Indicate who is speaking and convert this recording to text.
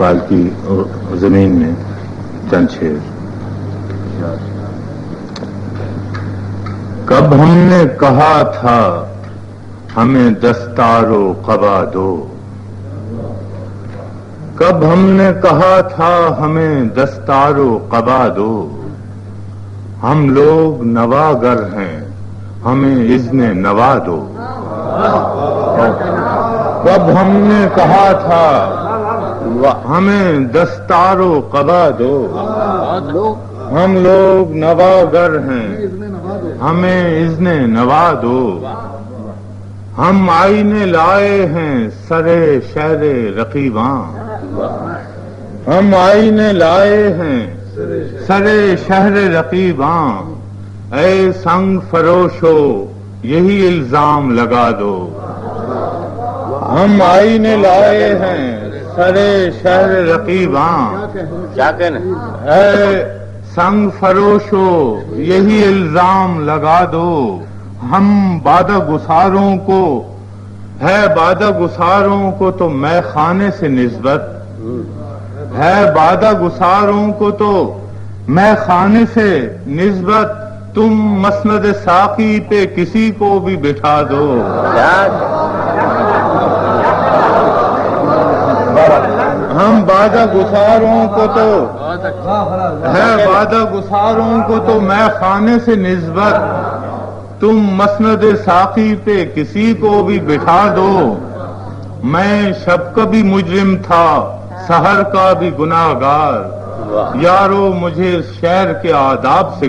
Speaker 1: اقبال کی زمین میں چند شیر۔ کب ہم نے کہا تھا، ہمیں دستار و قبا دو۔ کب ہم نے کہا تھا، ہمیں دستار و قبا دو۔ ہم لوگ نواگر ہیں، ہمیں اذن نوا دو۔ کب ہم نے کہا تھا ہمیں دستار و قبا دو. ہم لوگ نواگر ہیں. ہمیں اذن نوا دو. ہم آئینے لائے ہیں سرے شہر رقیباں. ہم آئینے لائے ہیں سرے شہر رقیباں. اے سنگ فروشو، یہی الزام لگا دو. ہم آئینے لائے ہیں؟ سرے شہر رقیباں۔
Speaker 2: کیا کہنا
Speaker 1: اے سنگ فروشو یہی الزام لگا دو۔ ہم بادہ گساروں کو ہے بادہ گساروں کو تو میں خانے سے نسبت۔ ہے بادہ گساروں کو تو میں خانے سے نسبت۔ تم مسند ساقی پہ کسی کو بھی بٹھا دو۔ ہم بادہ گساروں کو تو ہے بادہ گساروں کو تو میں خانے سے نسبت تم مسند ساقی پہ کسی کو بھی بٹھا دو۔ میں شب کا بھی مجرم تھا، سحر کا بھی گناہ گار یارو، مجھے شہر کے آداب سے